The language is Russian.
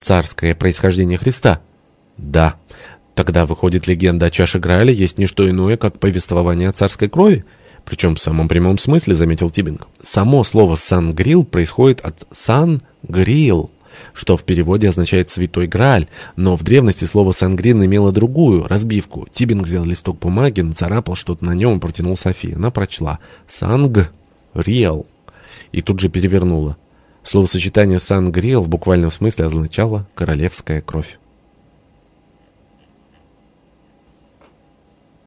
царское происхождение Христа? Да. Тогда выходит легенда о чаше Грааля есть не что иное, как повествование о царской крови? Причем в самом прямом смысле, заметил Тибинг. Само слово «сангрил» происходит от «сан-грил», что в переводе означает «святой Грааль», но в древности слово «сангрин» имело другую разбивку. Тибинг взял листок бумаги, нацарапал что-то на нем и протянул Софии. Она прочла «санг-риэл» и тут же перевернула. Словосочетание «сангрил» в буквальном смысле означало «королевская кровь».